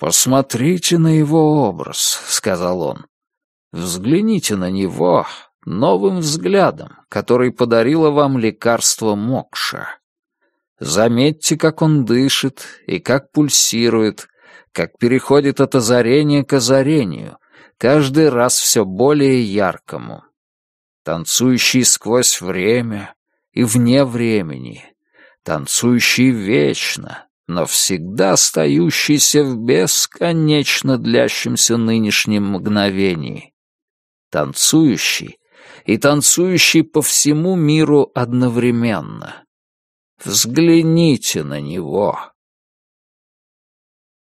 «Посмотрите на его образ», — сказал он. «Взгляните на него новым взглядом, который подарило вам лекарство Мокша. Заметьте, как он дышит и как пульсирует, как переходит от озарения к озарению, каждый раз все более яркому. Танцующий сквозь время и вне времени, танцующий вечно, но всегда остающийся в бесконечно длящемся нынешнем мгновении. Танцующий и танцующий по всему миру одновременно. Взгляните на него.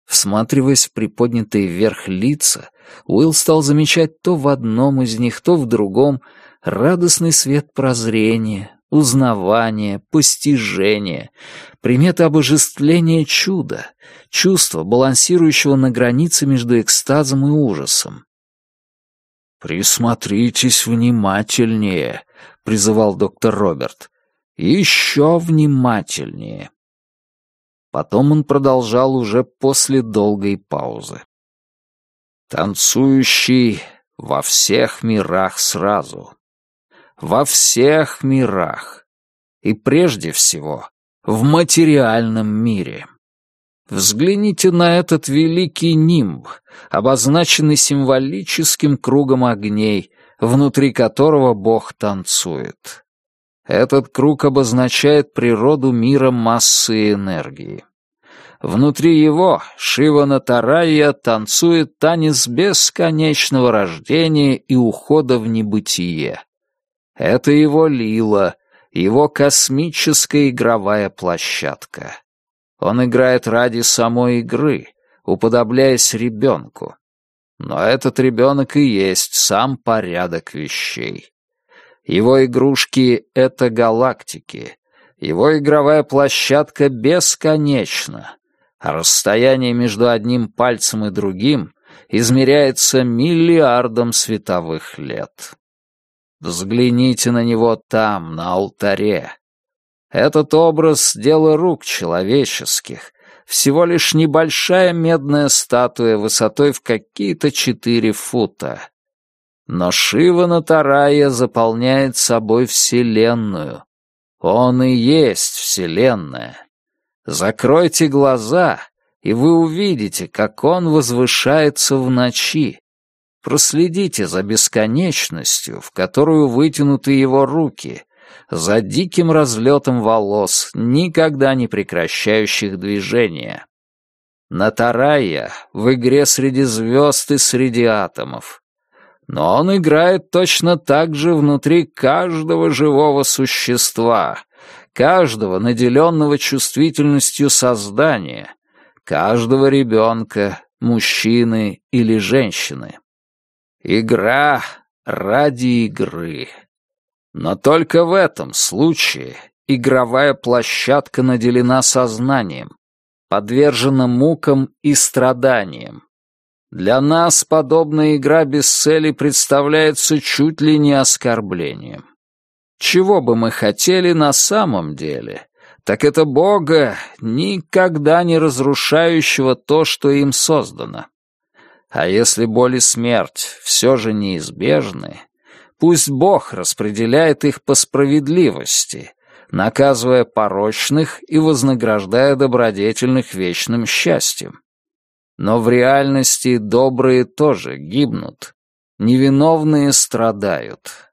Всматриваясь в приподнятые вверх лица, Уилл стал замечать то в одном из них, то в другом радостный свет прозрения, узнавания, постижения, примета обожествления чуда, чувства, балансирующего на границе между экстазом и ужасом. «Присмотритесь внимательнее», — призывал доктор Роберт. «Еще внимательнее». Потом он продолжал уже после долгой паузы. «Танцующий во всех мирах сразу. Во всех мирах. И прежде всего в материальном мире. Взгляните на этот великий нимб, обозначенный символическим кругом огней, внутри которого Бог танцует. Этот круг обозначает природу мира массы и энергии. Внутри его Шива Натарайя танцует танец бесконечного рождения и ухода в небытие. Это его лила, его космическая игровая площадка. Он играет ради самой игры, уподобляясь ребенку. Но этот ребенок и есть сам порядок вещей. Его игрушки — это галактики. Его игровая площадка бесконечна, а расстояние между одним пальцем и другим измеряется миллиардом световых лет. Взгляните на него там, на алтаре. Этот образ — дело рук человеческих, всего лишь небольшая медная статуя высотой в какие-то четыре фута. Но Шива Натарая заполняет собой Вселенную. Он и есть Вселенная. Закройте глаза, и вы увидите, как он возвышается в ночи. Проследите за бесконечностью, в которую вытянуты его руки, за диким разлетом волос, никогда не прекращающих движения. Натарая в игре среди звезд и среди атомов но он играет точно так же внутри каждого живого существа, каждого наделенного чувствительностью создания, каждого ребенка, мужчины или женщины. Игра ради игры. Но только в этом случае игровая площадка наделена сознанием, подвержена мукам и страданиям, для нас подобная игра без цели представляется чуть ли не оскорблением. Чего бы мы хотели на самом деле, так это Бога, никогда не разрушающего то, что им создано. А если боль и смерть все же неизбежны, пусть Бог распределяет их по справедливости, наказывая порочных и вознаграждая добродетельных вечным счастьем. Но в реальности добрые тоже гибнут, невиновные страдают.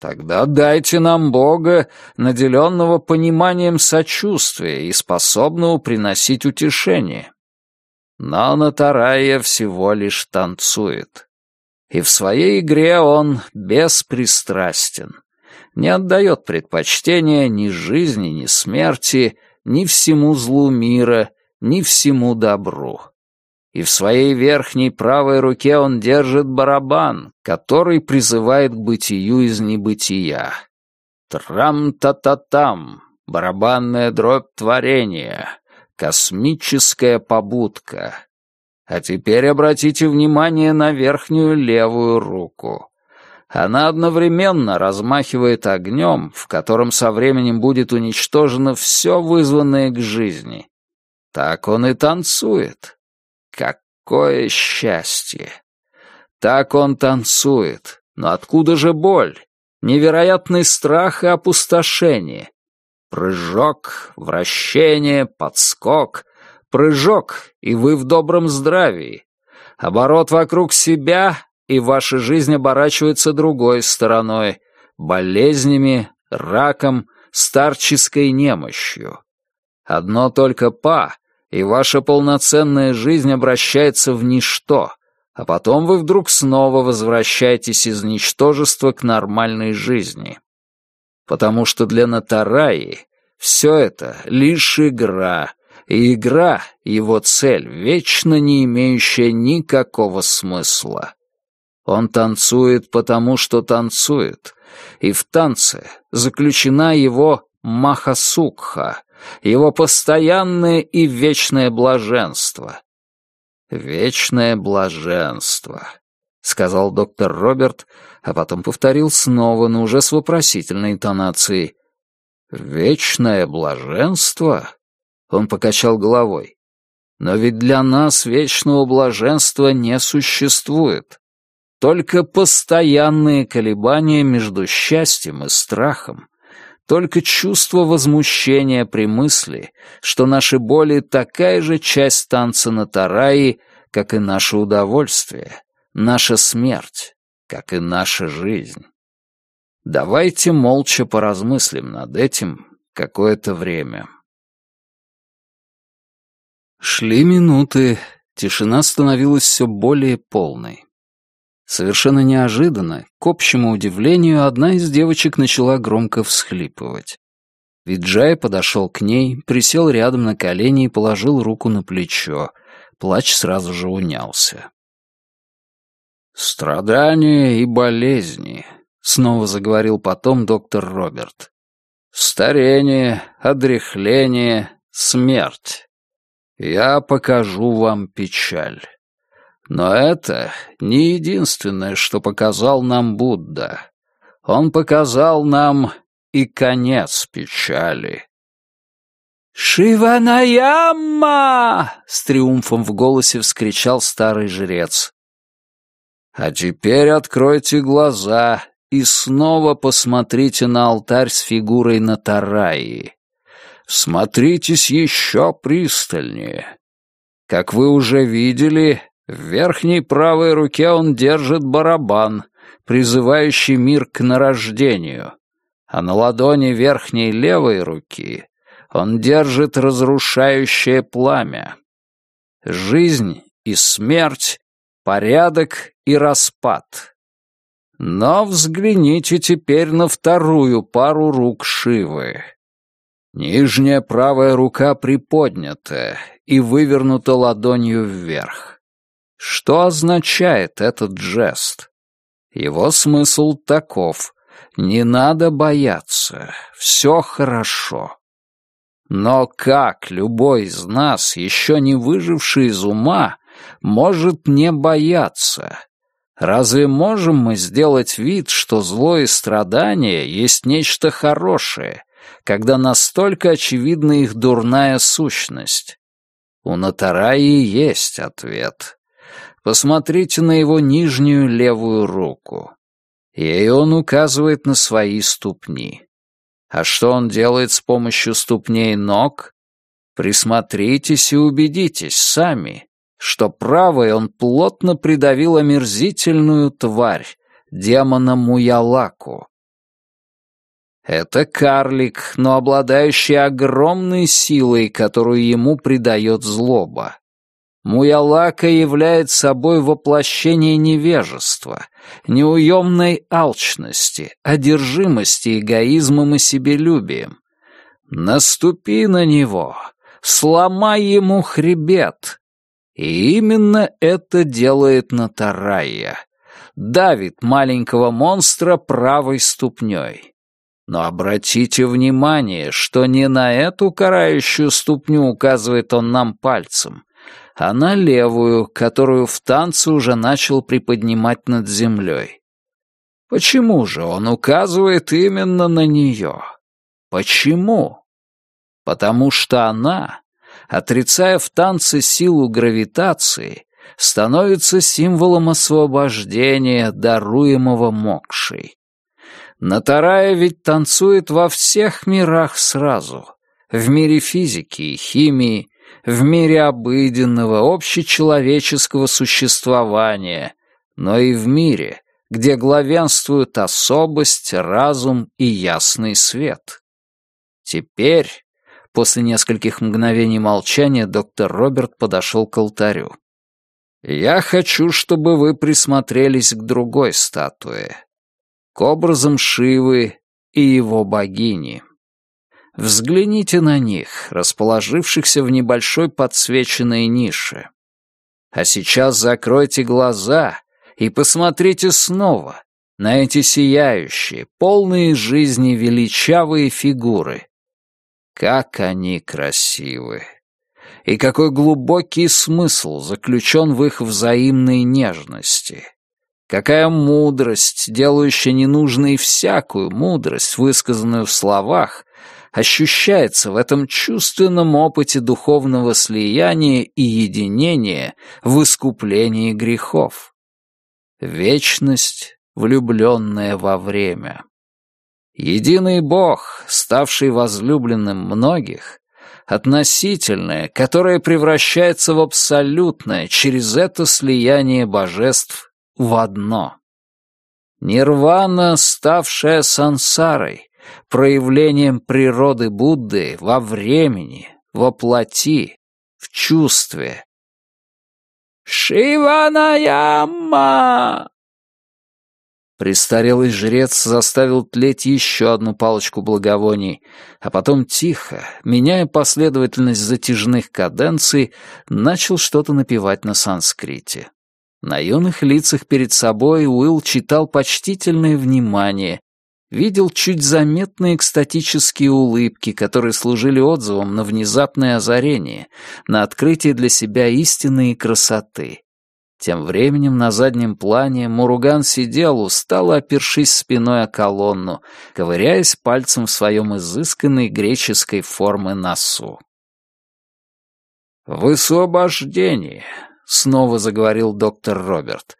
Тогда дайте нам Бога, наделенного пониманием сочувствия и способного приносить утешение. Но Натарая всего лишь танцует. И в своей игре он беспристрастен, не отдает предпочтения ни жизни, ни смерти, ни всему злу мира, ни всему добру и в своей верхней правой руке он держит барабан, который призывает к бытию из небытия. Трам-та-та-там, барабанная дробь творения, космическая побудка. А теперь обратите внимание на верхнюю левую руку. Она одновременно размахивает огнем, в котором со временем будет уничтожено все вызванное к жизни. Так он и танцует. такое счастье. Так он танцует. Но откуда же боль? Невероятный страх и опустошение. Прыжок, вращение, подскок. Прыжок, и вы в добром здравии. Оборот вокруг себя, и ваша жизнь оборачивается другой стороной. Болезнями, раком, старческой немощью. Одно только «па», и ваша полноценная жизнь обращается в ничто, а потом вы вдруг снова возвращаетесь из ничтожества к нормальной жизни. Потому что для Натараи все это лишь игра, и игра — его цель, вечно не имеющая никакого смысла. Он танцует потому, что танцует, и в танце заключена его махасукха, его постоянное и вечное блаженство. «Вечное блаженство», — сказал доктор Роберт, а потом повторил снова, но уже с вопросительной интонацией. «Вечное блаженство?» Он покачал головой. «Но ведь для нас вечного блаженства не существует. Только постоянные колебания между счастьем и страхом, только чувство возмущения при мысли, что наши боли такая же часть танца на тараи, как и наше удовольствие, наша смерть, как и наша жизнь. Давайте молча поразмыслим над этим какое-то время. Шли минуты, тишина становилась все более полной. Совершенно неожиданно, к общему удивлению, одна из девочек начала громко всхлипывать. Виджай подошел к ней, присел рядом на колени и положил руку на плечо. Плач сразу же унялся. «Страдания и болезни», — снова заговорил потом доктор Роберт. «Старение, одряхление, смерть. Я покажу вам печаль». Но это не единственное, что показал нам Будда. Он показал нам и конец печали. «Шиванаяма!» — с триумфом в голосе вскричал старый жрец. «А теперь откройте глаза и снова посмотрите на алтарь с фигурой Натараи. Смотритесь еще пристальнее. Как вы уже видели, в верхней правой руке он держит барабан, призывающий мир к нарождению, а на ладони верхней левой руки он держит разрушающее пламя. Жизнь и смерть, порядок и распад. Но взгляните теперь на вторую пару рук Шивы. Нижняя правая рука приподнята и вывернута ладонью вверх. Что означает этот жест? Его смысл таков. Не надо бояться. Все хорошо. Но как любой из нас, еще не выживший из ума, может не бояться? Разве можем мы сделать вид, что зло и страдание есть нечто хорошее, когда настолько очевидна их дурная сущность? У Натараи есть ответ. Посмотрите на его нижнюю левую руку. Ей он указывает на свои ступни. А что он делает с помощью ступней ног? Присмотритесь и убедитесь сами, что правой он плотно придавил омерзительную тварь, демона Муялаку. Это карлик, но обладающий огромной силой, которую ему придает злоба. Муялака являет собой воплощение невежества, неуемной алчности, одержимости эгоизмом и себелюбием. Наступи на него, сломай ему хребет. И именно это делает Натарайя. Давит маленького монстра правой ступней. Но обратите внимание, что не на эту карающую ступню указывает он нам пальцем, а на левую, которую в танце уже начал приподнимать над землей. Почему же он указывает именно на нее? Почему? Потому что она, отрицая в танце силу гравитации, становится символом освобождения, даруемого мокшей. Натарая ведь танцует во всех мирах сразу. В мире физики и химии, в мире обыденного, общечеловеческого существования, но и в мире, где главенствуют особость, разум и ясный свет. Теперь, после нескольких мгновений молчания, доктор Роберт подошел к алтарю. «Я хочу, чтобы вы присмотрелись к другой статуе, к образам Шивы и его богини. Взгляните на них, расположившихся в небольшой подсвеченной нише. А сейчас закройте глаза и посмотрите снова на эти сияющие, полные жизни величавые фигуры. Как они красивы! И какой глубокий смысл заключен в их взаимной нежности! Какая мудрость, делающая ненужной всякую мудрость, высказанную в словах, ощущается в этом чувственном опыте духовного слияния и единения в искуплении грехов. Вечность, влюбленная во время. Единый Бог, ставший возлюбленным многих, относительное, которое превращается в абсолютное через это слияние божеств в одно. Нирвана, ставшая сансарой, проявлением природы Будды во времени, во плоти, в чувстве. «Шиванаяма!» Престарелый жрец заставил тлеть еще одну палочку благовоний, а потом тихо, меняя последовательность затяжных каденций, начал что-то напевать на санскрите. На юных лицах перед собой Уилл читал почтительное внимание, видел чуть заметные экстатические улыбки, которые служили отзывом на внезапное озарение, на открытие для себя истины и красоты. Тем временем на заднем плане Муруган сидел, устало опершись спиной о колонну, ковыряясь пальцем в своем изысканной греческой формы носу. «Высвобождение», — снова заговорил доктор Роберт.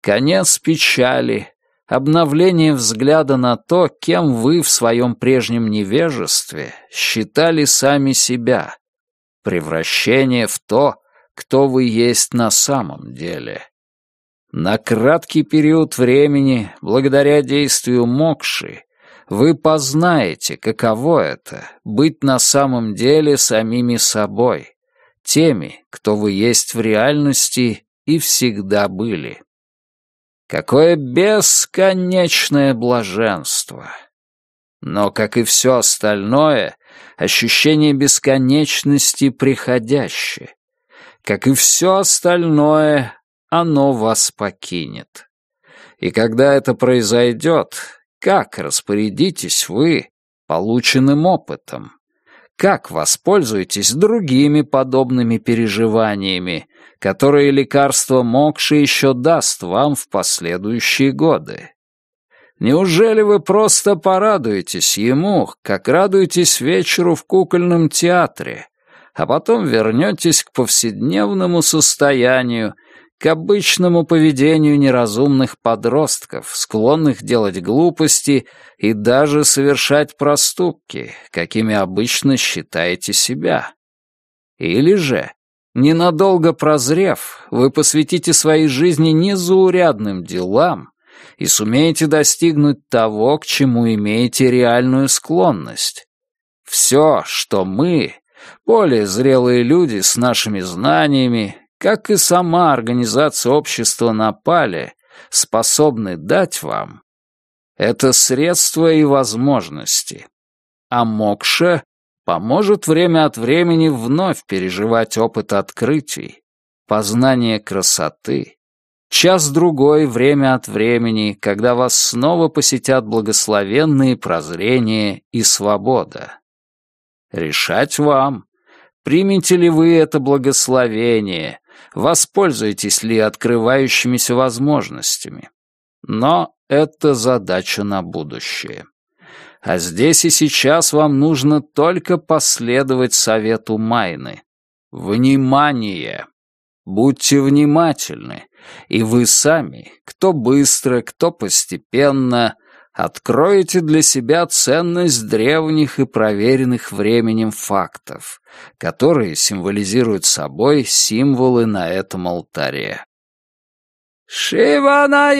«Конец печали, обновление взгляда на то, кем вы в своем прежнем невежестве считали сами себя, превращение в то, кто вы есть на самом деле. На краткий период времени, благодаря действию Мокши, вы познаете, каково это — быть на самом деле самими собой, теми, кто вы есть в реальности и всегда были. Какое бесконечное блаженство! Но, как и все остальное, ощущение бесконечности приходящее. Как и все остальное, оно вас покинет. И когда это произойдет, как распорядитесь вы полученным опытом? Как воспользуетесь другими подобными переживаниями, которые лекарство Мокши еще даст вам в последующие годы. Неужели вы просто порадуетесь ему, как радуетесь вечеру в кукольном театре, а потом вернетесь к повседневному состоянию, к обычному поведению неразумных подростков, склонных делать глупости и даже совершать проступки, какими обычно считаете себя? Или же Ненадолго прозрев, вы посвятите своей жизни незаурядным делам и сумеете достигнуть того, к чему имеете реальную склонность. Все, что мы, более зрелые люди с нашими знаниями, как и сама организация общества на Пале, способны дать вам, это средства и возможности. А Мокша поможет время от времени вновь переживать опыт открытий, познание красоты, час-другой время от времени, когда вас снова посетят благословенные прозрения и свобода. Решать вам, примете ли вы это благословение, воспользуетесь ли открывающимися возможностями. Но это задача на будущее. А здесь и сейчас вам нужно только последовать совету Майны. Внимание! Будьте внимательны, и вы сами, кто быстро, кто постепенно, откроете для себя ценность древних и проверенных временем фактов, которые символизируют собой символы на этом алтаре. «Шиванаяма!»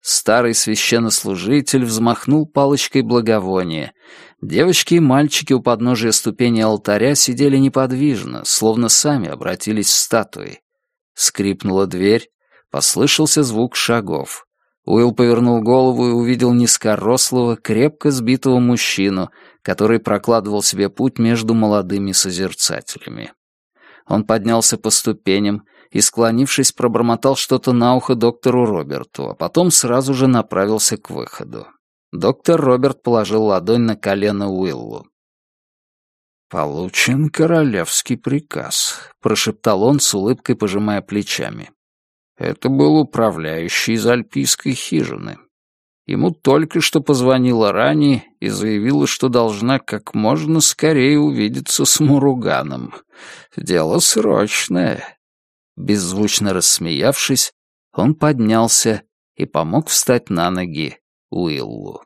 Старый священнослужитель взмахнул палочкой благовония. Девочки и мальчики у подножия ступени алтаря сидели неподвижно, словно сами обратились в статуи. Скрипнула дверь, послышался звук шагов. Уилл повернул голову и увидел низкорослого, крепко сбитого мужчину, который прокладывал себе путь между молодыми созерцателями. Он поднялся по ступеням и, склонившись, пробормотал что-то на ухо доктору Роберту, а потом сразу же направился к выходу. Доктор Роберт положил ладонь на колено Уиллу. «Получен королевский приказ», — прошептал он с улыбкой, пожимая плечами. Это был управляющий из альпийской хижины. Ему только что позвонила Рани и заявила, что должна как можно скорее увидеться с Муруганом. Дело срочное. Беззвучно рассмеявшись, он поднялся и помог встать на ноги Уиллу.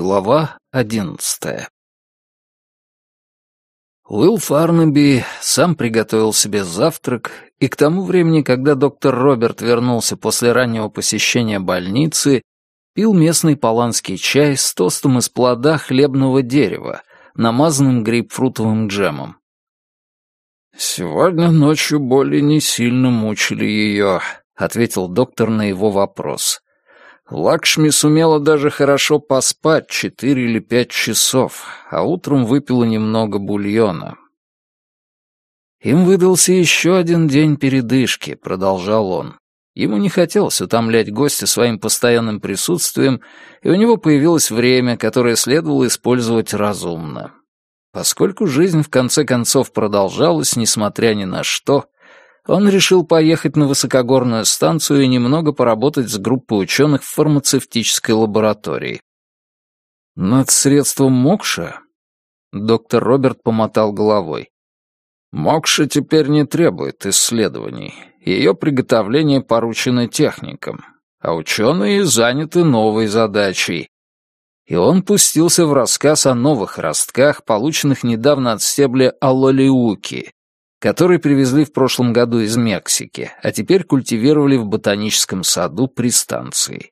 Глава одиннадцатая Уилл Фарнаби сам приготовил себе завтрак, и к тому времени, когда доктор Роберт вернулся после раннего посещения больницы, пил местный паланский чай с тостом из плода хлебного дерева, намазанным грейпфрутовым джемом. «Сегодня ночью боли не сильно мучили ее», — ответил доктор на его вопрос. Лакшми сумела даже хорошо поспать четыре или пять часов, а утром выпила немного бульона. Им выдался еще один день передышки, продолжал он. Ему не хотелось утомлять гостя своим постоянным присутствием, и у него появилось время, которое следовало использовать разумно. Поскольку жизнь в конце концов продолжалась, несмотря ни на что, он решил поехать на высокогорную станцию и немного поработать с группой ученых в фармацевтической лаборатории. Над средством Мокша? Доктор Роберт помотал головой. Мокша теперь не требует исследований. Ее приготовление поручено техникам, а ученые заняты новой задачей. И он пустился в рассказ о новых ростках, полученных недавно от стебля алолиуки, который привезли в прошлом году из Мексики, а теперь культивировали в ботаническом саду при станции.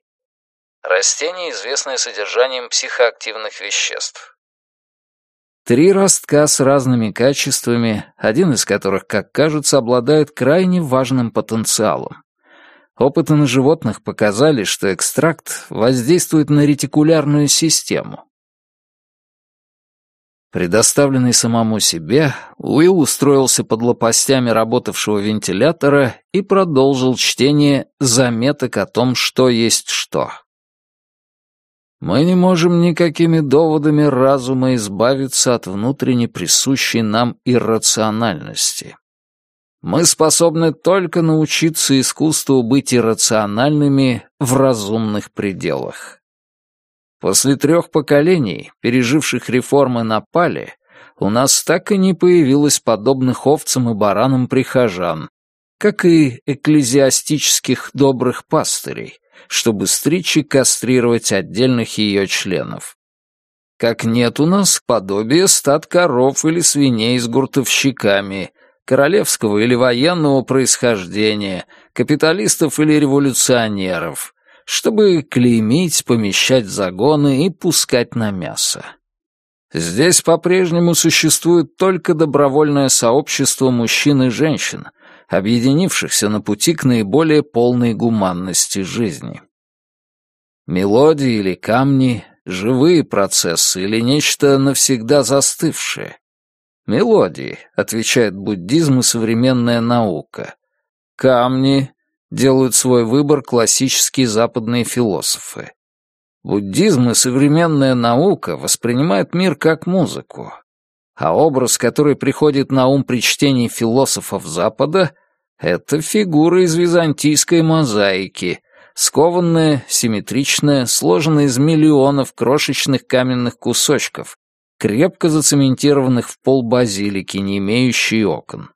Растение, известное содержанием психоактивных веществ. Три ростка с разными качествами, один из которых, как кажется, обладает крайне важным потенциалом. Опыты на животных показали, что экстракт воздействует на ретикулярную систему, Предоставленный самому себе, Уилл устроился под лопастями работавшего вентилятора и продолжил чтение заметок о том, что есть что. Мы не можем никакими доводами разума избавиться от внутренне присущей нам иррациональности. Мы способны только научиться искусству быть иррациональными в разумных пределах. После трех поколений, переживших реформы на Пале, у нас так и не появилось подобных овцам и баранам прихожан, как и экклезиастических добрых пастырей, чтобы стричь и кастрировать отдельных ее членов. Как нет у нас подобия стад коров или свиней с гуртовщиками, королевского или военного происхождения, капиталистов или революционеров, чтобы клеймить, помещать загоны и пускать на мясо. Здесь по-прежнему существует только добровольное сообщество мужчин и женщин, объединившихся на пути к наиболее полной гуманности жизни. Мелодии или камни, живые процессы или нечто навсегда застывшее. Мелодии, отвечает буддизм и современная наука. Камни делают свой выбор классические западные философы. Буддизм и современная наука воспринимают мир как музыку, а образ, который приходит на ум при чтении философов Запада, это фигура из византийской мозаики, скованная, симметричная, сложенная из миллионов крошечных каменных кусочков, крепко зацементированных в пол базилики, не имеющие окон.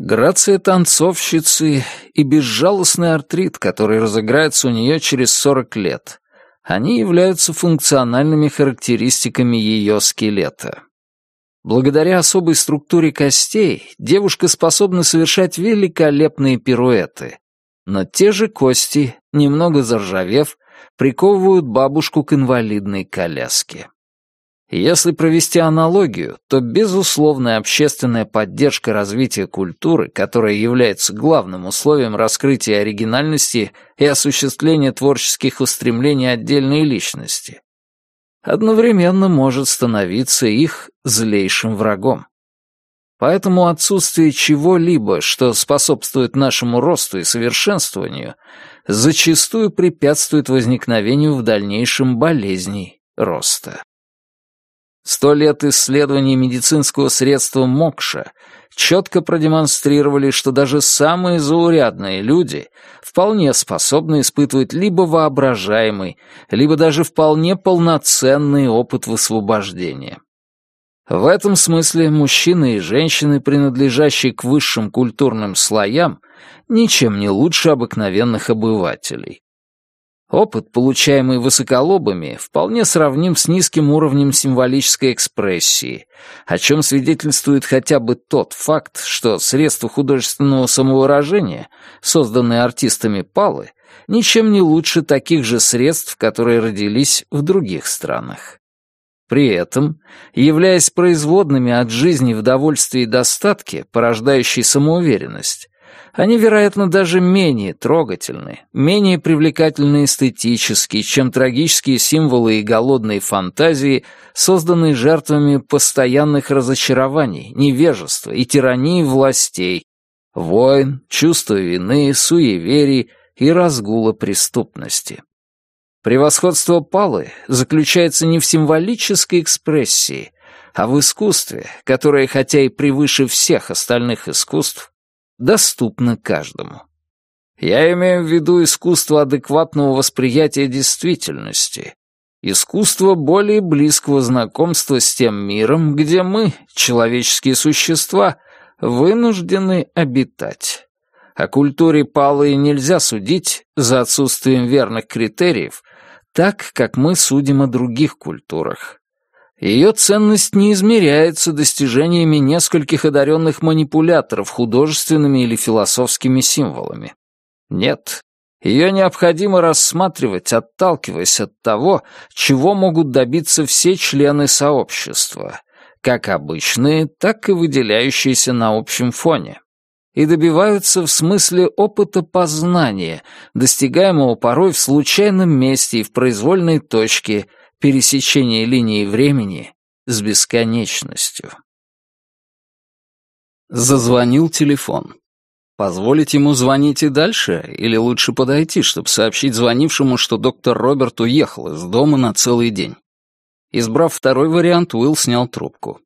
Грация танцовщицы и безжалостный артрит, который разыграется у нее через 40 лет, они являются функциональными характеристиками ее скелета. Благодаря особой структуре костей девушка способна совершать великолепные пируэты, но те же кости, немного заржавев, приковывают бабушку к инвалидной коляске. Если провести аналогию, то безусловная общественная поддержка развития культуры, которая является главным условием раскрытия оригинальности и осуществления творческих устремлений отдельной личности, одновременно может становиться их злейшим врагом. Поэтому отсутствие чего-либо, что способствует нашему росту и совершенствованию, зачастую препятствует возникновению в дальнейшем болезней роста. Сто лет исследований медицинского средства Мокша четко продемонстрировали, что даже самые заурядные люди вполне способны испытывать либо воображаемый, либо даже вполне полноценный опыт высвобождения. В этом смысле мужчины и женщины, принадлежащие к высшим культурным слоям, ничем не лучше обыкновенных обывателей. Опыт, получаемый высоколобами, вполне сравним с низким уровнем символической экспрессии, о чем свидетельствует хотя бы тот факт, что средства художественного самовыражения, созданные артистами Палы, ничем не лучше таких же средств, которые родились в других странах. При этом, являясь производными от жизни в довольстве и достатке, порождающей самоуверенность, они, вероятно, даже менее трогательны, менее привлекательны эстетически, чем трагические символы и голодные фантазии, созданные жертвами постоянных разочарований, невежества и тирании властей, войн, чувства вины, суеверий и разгула преступности. Превосходство Палы заключается не в символической экспрессии, а в искусстве, которое, хотя и превыше всех остальных искусств, доступно каждому. Я имею в виду искусство адекватного восприятия действительности, искусство более близкого знакомства с тем миром, где мы, человеческие существа, вынуждены обитать. О культуре Палы нельзя судить за отсутствием верных критериев, так, как мы судим о других культурах. Ее ценность не измеряется достижениями нескольких одаренных манипуляторов художественными или философскими символами. Нет, ее необходимо рассматривать, отталкиваясь от того, чего могут добиться все члены сообщества, как обычные, так и выделяющиеся на общем фоне, и добиваются в смысле опыта познания, достигаемого порой в случайном месте и в произвольной точке – пересечение линии времени с бесконечностью. Зазвонил телефон. Позволить ему звонить и дальше, или лучше подойти, чтобы сообщить звонившему, что доктор Роберт уехал из дома на целый день? Избрав второй вариант, Уилл снял трубку.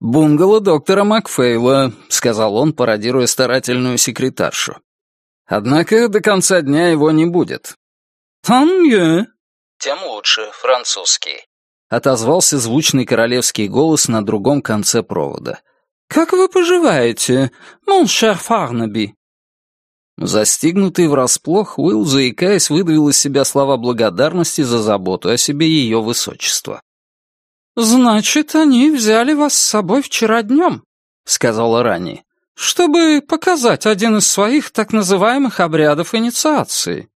«Бунгало доктора Макфейла», — сказал он, пародируя старательную секретаршу. «Однако до конца дня его не будет». «Там я», тем лучше, французский», — отозвался звучный королевский голос на другом конце провода. «Как вы поживаете, моншер Фарнаби?» Застигнутый врасплох, Уилл, заикаясь, выдавил из себя слова благодарности за заботу о себе ее высочества. «Значит, они взяли вас с собой вчера днем», — сказала Рани, «чтобы показать один из своих так называемых обрядов инициации».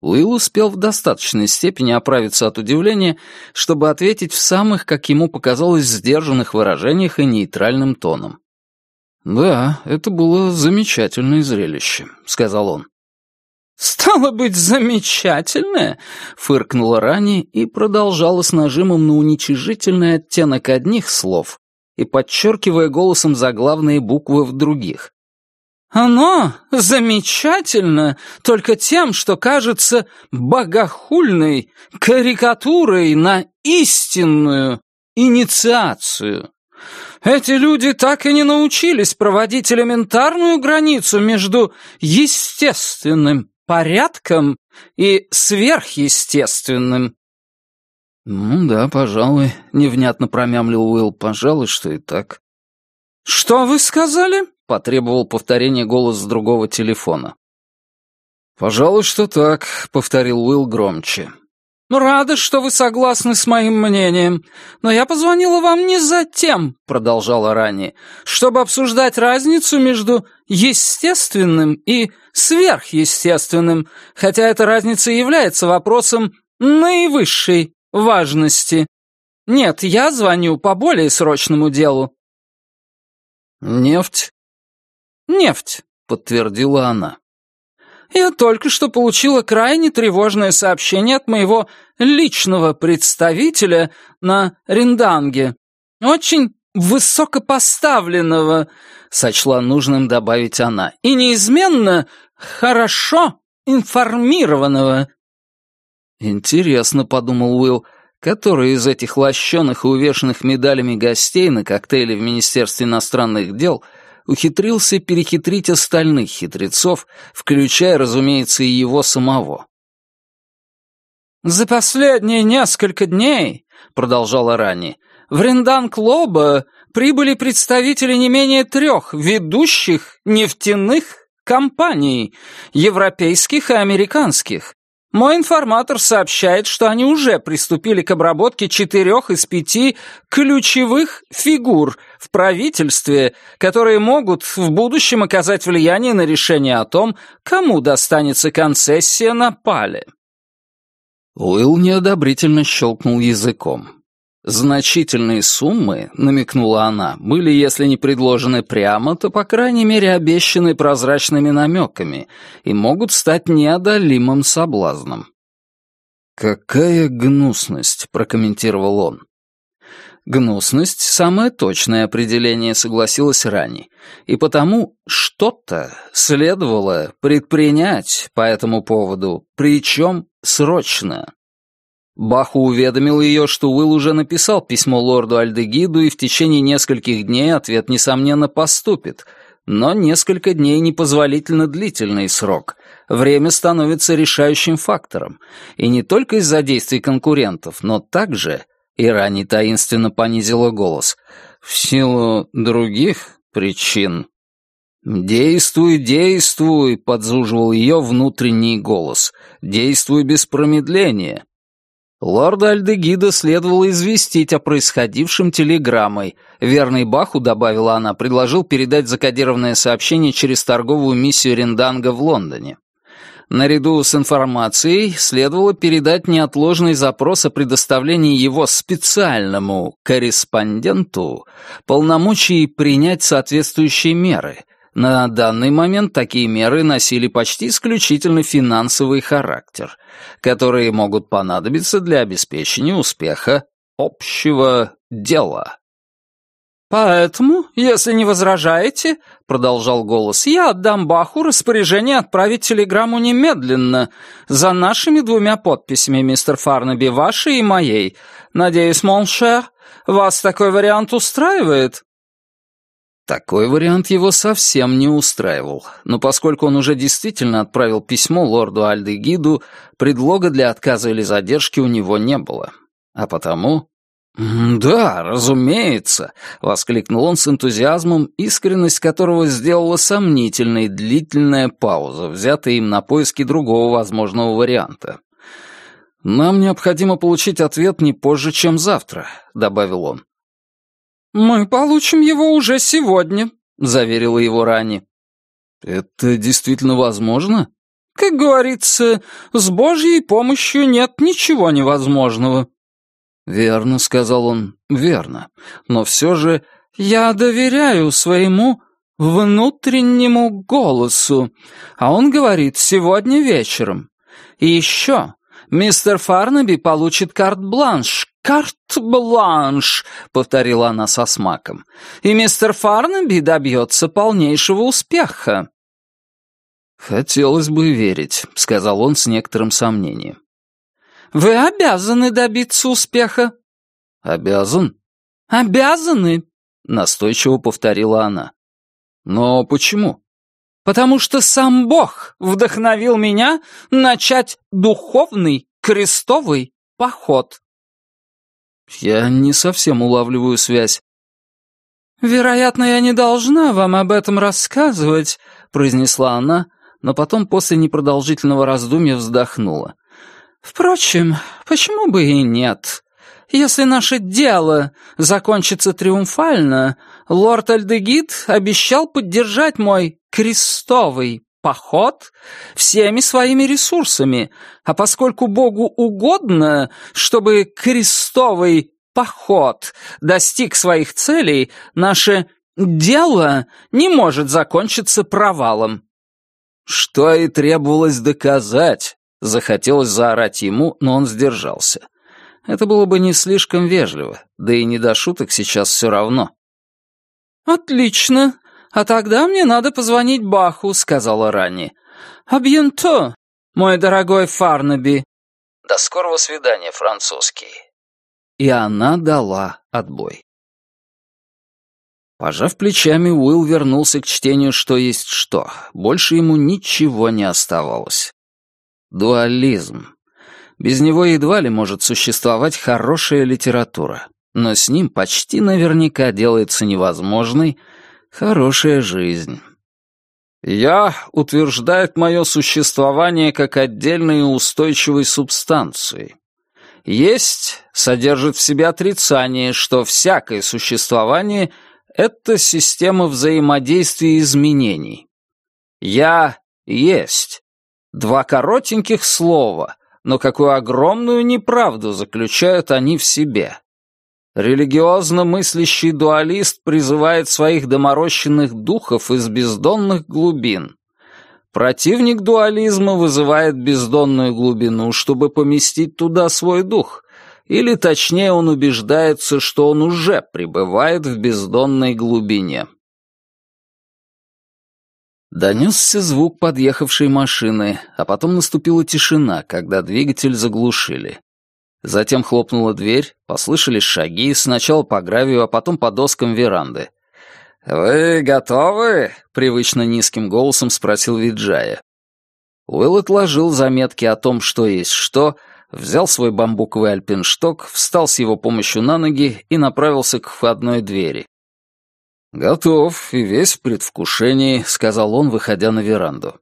Уилл успел в достаточной степени оправиться от удивления, чтобы ответить в самых, как ему показалось, сдержанных выражениях и нейтральным тоном. «Да, это было замечательное зрелище», — сказал он. «Стало быть, замечательное!» — фыркнула Рани и продолжала с нажимом на уничижительный оттенок одних слов и подчеркивая голосом заглавные буквы в других. Оно замечательно только тем, что кажется богохульной карикатурой на истинную инициацию. Эти люди так и не научились проводить элементарную границу между естественным порядком и сверхъестественным. «Ну да, пожалуй», — невнятно промямлил Уилл, — «пожалуй, что и так». «Что вы сказали?» — потребовал повторения голос с другого телефона. «Пожалуй, что так», — повторил Уилл громче. «Рада, что вы согласны с моим мнением. Но я позвонила вам не за тем», — продолжала ранее, «чтобы обсуждать разницу между естественным и сверхъестественным, хотя эта разница является вопросом наивысшей важности. Нет, я звоню по более срочному делу». «Нефть?» «Нефть», — подтвердила она. Я только что получила крайне тревожное сообщение от моего личного представителя на Ринданге. Очень высокопоставленного, сочла нужным добавить она, и неизменно хорошо информированного. Интересно, подумал Уилл, который из этих лощеных и увешанных медалями гостей на коктейле в Министерстве иностранных дел — ухитрился перехитрить остальных хитрецов, включая, разумеется, и его самого. «За последние несколько дней», — продолжала Рани, — «в Рендан-Клоба прибыли представители не менее трех ведущих нефтяных компаний, европейских и американских, мой информатор сообщает, что они уже приступили к обработке четырех из пяти ключевых фигур в правительстве, которые могут в будущем оказать влияние на решение о том, кому достанется концессия на пале. Уилл неодобрительно щелкнул языком. Значительные суммы, намекнула она, были, если не предложены прямо, то, по крайней мере, обещаны прозрачными намеками и могут стать неодолимым соблазном. «Какая гнусность», — прокомментировал он. Гнусность — самое точное определение, согласилась Рани, и потому что-то следовало предпринять по этому поводу, причем срочно. Баху уведомил ее, что Уилл уже написал письмо лорду Альдегиду, и в течение нескольких дней ответ, несомненно, поступит. Но несколько дней — непозволительно длительный срок. Время становится решающим фактором. И не только из-за действий конкурентов, но также, и ранее таинственно понизила голос, в силу других причин. «Действуй, действуй!» — подзуживал ее внутренний голос. «Действуй без промедления!» Лорда Альдегида следовало известить о происходившем телеграммой. Верный Баху, добавила она, предложил передать закодированное сообщение через торговую миссию Ренданга в Лондоне. Наряду с информацией следовало передать неотложный запрос о предоставлении его специальному корреспонденту полномочий принять соответствующие меры — на данный момент такие меры носили почти исключительно финансовый характер, которые могут понадобиться для обеспечения успеха общего дела. «Поэтому, если не возражаете, — продолжал голос, — я отдам Баху распоряжение отправить телеграмму немедленно за нашими двумя подписями, мистер Фарнаби, вашей и моей. Надеюсь, mon cher, вас такой вариант устраивает?» Такой вариант его совсем не устраивал, но поскольку он уже действительно отправил письмо лорду Альдегиду, предлога для отказа или задержки у него не было. А потому... «Да, разумеется», — воскликнул он с энтузиазмом, искренность которого сделала сомнительной длительная пауза, взятая им на поиски другого возможного варианта. «Нам необходимо получить ответ не позже, чем завтра», — добавил он. «Мы получим его уже сегодня», — заверила его Рани. «Это действительно возможно?» «Как говорится, с Божьей помощью нет ничего невозможного». «Верно», — сказал он, — «верно. Но все же я доверяю своему внутреннему голосу, а он говорит сегодня вечером. И еще мистер Фарнаби получит карт-бланш «Карт-бланш», — повторила она со смаком, «и мистер Фарнаби добьется полнейшего успеха». «Хотелось бы верить», — сказал он с некоторым сомнением. «Вы обязаны добиться успеха». «Обязан?» «Обязаны», — настойчиво повторила она. «Но почему?» «Потому что сам Бог вдохновил меня начать духовный крестовый поход». «Я не совсем улавливаю связь». «Вероятно, я не должна вам об этом рассказывать», — произнесла она, но потом после непродолжительного раздумья вздохнула. «Впрочем, почему бы и нет? Если наше дело закончится триумфально, лорд Альдегид обещал поддержать мой крестовый поход всеми своими ресурсами, а поскольку Богу угодно, чтобы крестовый поход достиг своих целей, наше дело не может закончиться провалом. Что и требовалось доказать, захотелось заорать ему, но он сдержался. Это было бы не слишком вежливо, да и не до шуток сейчас все равно. «Отлично. А тогда мне надо позвонить Баху», — сказала Ранни. «Абьенто, мой дорогой Фарнаби». «До скорого свидания, французский». И она дала отбой. Пожав плечами, Уилл вернулся к чтению «Что есть что». Больше ему ничего не оставалось. Дуализм. Без него едва ли может существовать хорошая литература, но с ним почти наверняка делается невозможной хорошая жизнь. «Я» утверждает мое существование как отдельной и устойчивой субстанции. «Есть» содержит в себе отрицание, что всякое существование — это система взаимодействия и изменений. «Я» есть. Два коротеньких слова, но какую огромную неправду заключают они в себе. Религиозно мыслящий дуалист призывает своих доморощенных духов из бездонных глубин. Противник дуализма вызывает бездонную глубину, чтобы поместить туда свой дух, или точнее он убеждается, что он уже пребывает в бездонной глубине. Донесся звук подъехавшей машины, а потом наступила тишина, когда двигатель заглушили. Затем хлопнула дверь, послышались шаги, сначала по гравию, а потом по доскам веранды. «Вы готовы?» — привычно низким голосом спросил Виджая. Уилл отложил заметки о том, что есть что, взял свой бамбуковый альпиншток, встал с его помощью на ноги и направился к входной двери. «Готов и весь в предвкушении», — сказал он, выходя на веранду.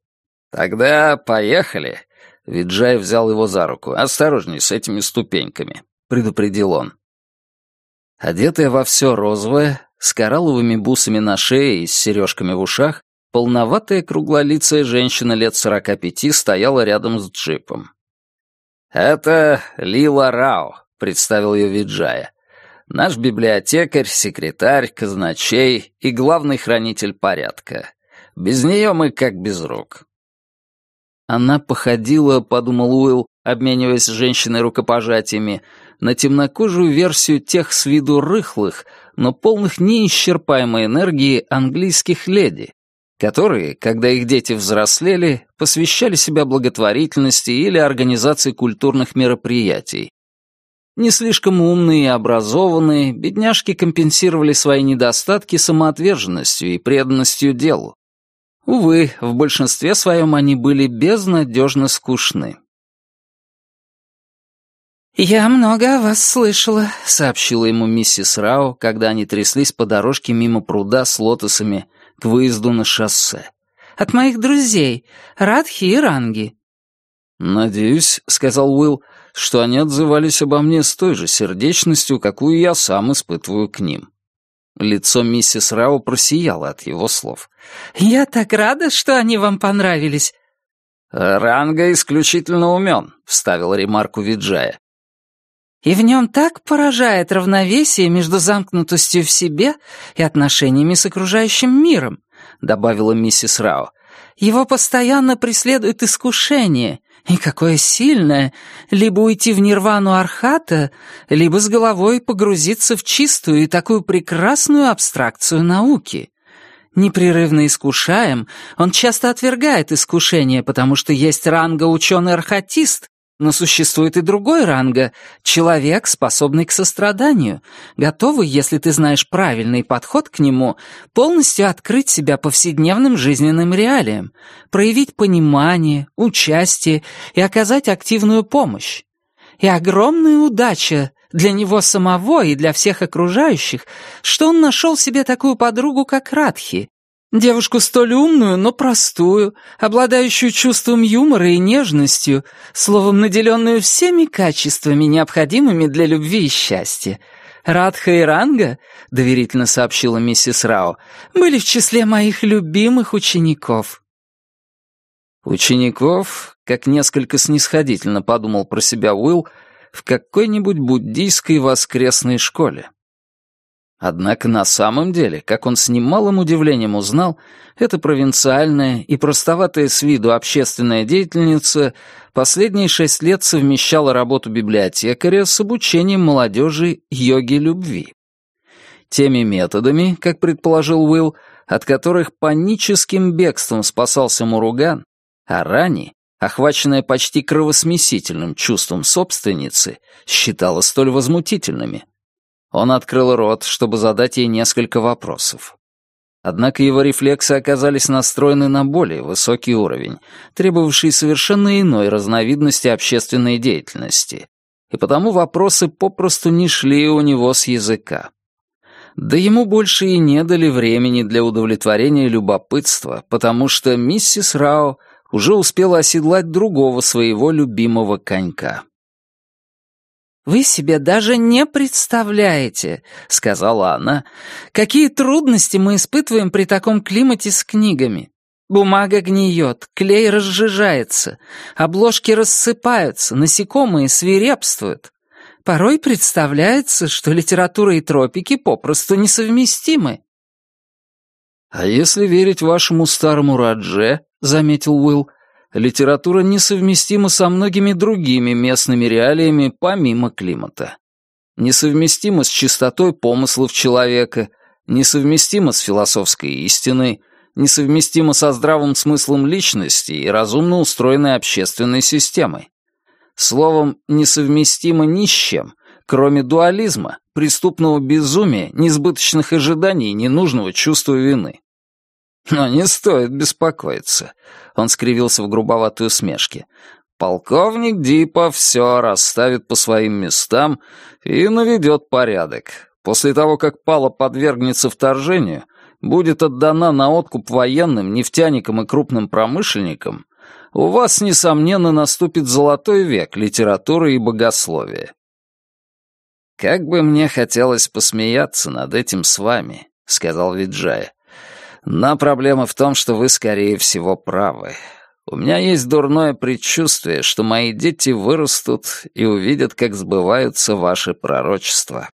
«Тогда поехали». Виджай взял его за руку. «Осторожней с этими ступеньками», — предупредил он. Одетая во все розовое, с коралловыми бусами на шее и с сережками в ушах, полноватая круглолицая женщина лет сорока пяти стояла рядом с джипом. «Это Лила Рао», — представил ее Виджая. Наш библиотекарь, секретарь, казначей и главный хранитель порядка. Без нее мы как без рук. Она походила, подумал Уилл, обмениваясь с женщиной рукопожатиями, на темнокожую версию тех с виду рыхлых, но полных неисчерпаемой энергии английских леди, которые, когда их дети взрослели, посвящали себя благотворительности или организации культурных мероприятий, не слишком умные и образованные, бедняжки компенсировали свои недостатки самоотверженностью и преданностью делу. Увы, в большинстве своем они были безнадежно скучны. «Я много о вас слышала», — сообщила ему миссис Рао, когда они тряслись по дорожке мимо пруда с лотосами к выезду на шоссе. «От моих друзей, Радхи и Ранги». «Надеюсь», — сказал Уилл, что они отзывались обо мне с той же сердечностью, какую я сам испытываю к ним. Лицо миссис Рао просияло от его слов. «Я так рада, что они вам понравились». «Ранга исключительно умен», — вставил ремарку Виджая. «И в нем так поражает равновесие между замкнутостью в себе и отношениями с окружающим миром», — добавила миссис Рао. «Его постоянно преследует искушение, и какое сильное! Либо уйти в нирвану Архата, либо с головой погрузиться в чистую и такую прекрасную абстракцию науки. Непрерывно искушаем, он часто отвергает искушение, потому что есть ранга ученый-архатист, но существует и другой ранга — человек, способный к состраданию, готовый, если ты знаешь правильный подход к нему, полностью открыть себя повседневным жизненным реалиям, проявить понимание, участие и оказать активную помощь. И огромная удача для него самого и для всех окружающих, что он нашел себе такую подругу, как Радхи. Девушку столь умную, но простую, обладающую чувством юмора и нежностью, словом, наделенную всеми качествами, необходимыми для любви и счастья. Радха и Ранга, — доверительно сообщила миссис Рао, — были в числе моих любимых учеников. Учеников, как несколько снисходительно подумал про себя Уилл, в какой-нибудь буддийской воскресной школе. Однако на самом деле, как он с немалым удивлением узнал, эта провинциальная и простоватая с виду общественная деятельница последние шесть лет совмещала работу библиотекаря с обучением молодежи йоге любви. Теми методами, как предположил Уилл, от которых паническим бегством спасался Муруган, а Рани охваченная почти кровосмесительным чувством собственницы, считала столь возмутительными. Он открыл рот, чтобы задать ей несколько вопросов. Однако его рефлексы оказались настроены на более высокий уровень, требовавший совершенно иной разновидности общественной деятельности, и потому вопросы попросту не шли у него с языка. Да ему больше и не дали времени для удовлетворения любопытства, потому что миссис Рао уже успела оседлать другого своего любимого конька. «Вы себе даже не представляете», — сказала она, «какие трудности мы испытываем при таком климате с книгами. Бумага гниет, клей разжижается, обложки рассыпаются, насекомые свирепствуют. Порой представляется, что литература и тропики попросту несовместимы. «А если верить вашему старому Радже», — заметил Уилл, «литература несовместима со многими другими местными реалиями помимо климата. Несовместима с чистотой помыслов человека, несовместима с философской истиной, несовместима со здравым смыслом личности и разумно устроенной общественной системой. Словом, несовместима ни с чем, кроме дуализма, преступного безумия, несбыточных ожиданий и ненужного чувства вины. Но не стоит беспокоиться. Он скривился в грубоватой усмешке. Полковник Дипа все расставит по своим местам и наведет порядок. После того, как Пала подвергнется вторжению, будет отдана на откуп военным, нефтяникам и крупным промышленникам, у вас, несомненно, наступит золотой век литературы и богословия. Как бы мне хотелось посмеяться над этим с вами, сказал Виджая. Но проблема в том, что вы, скорее всего, правы. У меня есть дурное предчувствие, что мои дети вырастут и увидят, как сбываются ваши пророчества.